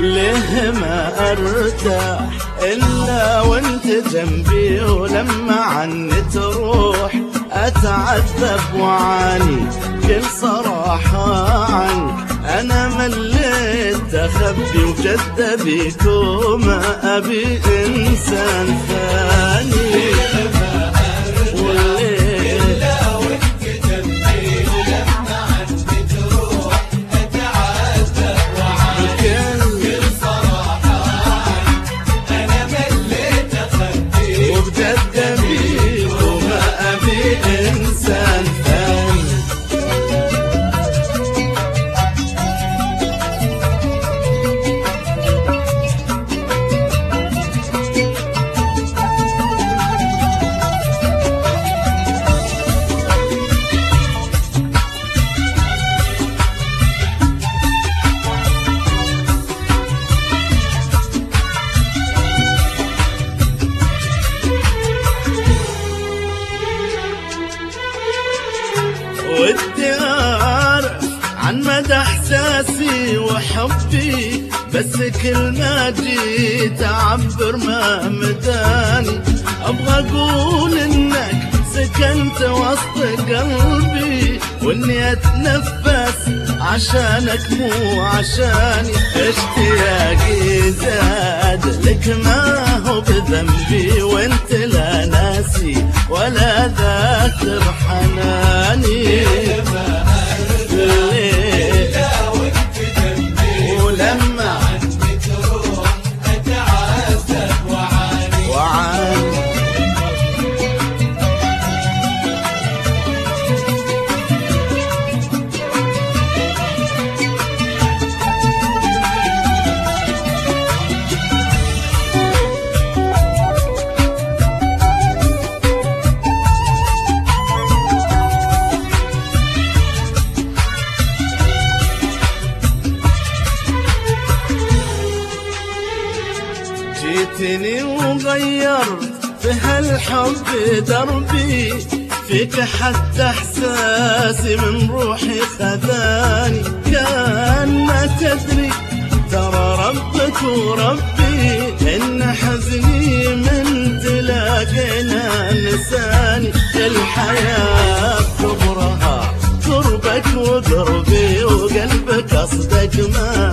ليه ما أرتاح إلا وأنت جنبي ولما عني تروح أتعذب وعاني كل صراحة عنك أنا مليت اخبي وجد بيك وما أبي إنسان ثاني. مدى إحساسي وحبي بس كل ما جيت أعبر ما مداني. أبغى أقول إنك سكنت وسط قلبي وإني أتنفس عشانك مو عشاني. اشتياقي زاد لك ما جيتني وغيرت في هالحب دربي فيك حتى إحساسي من روحي خذاني. كان ما تدري ترى ربك وربي إن حزني من تلاقينا نساني الحياة كبرها قربك وقربي وقلبك قصدك ما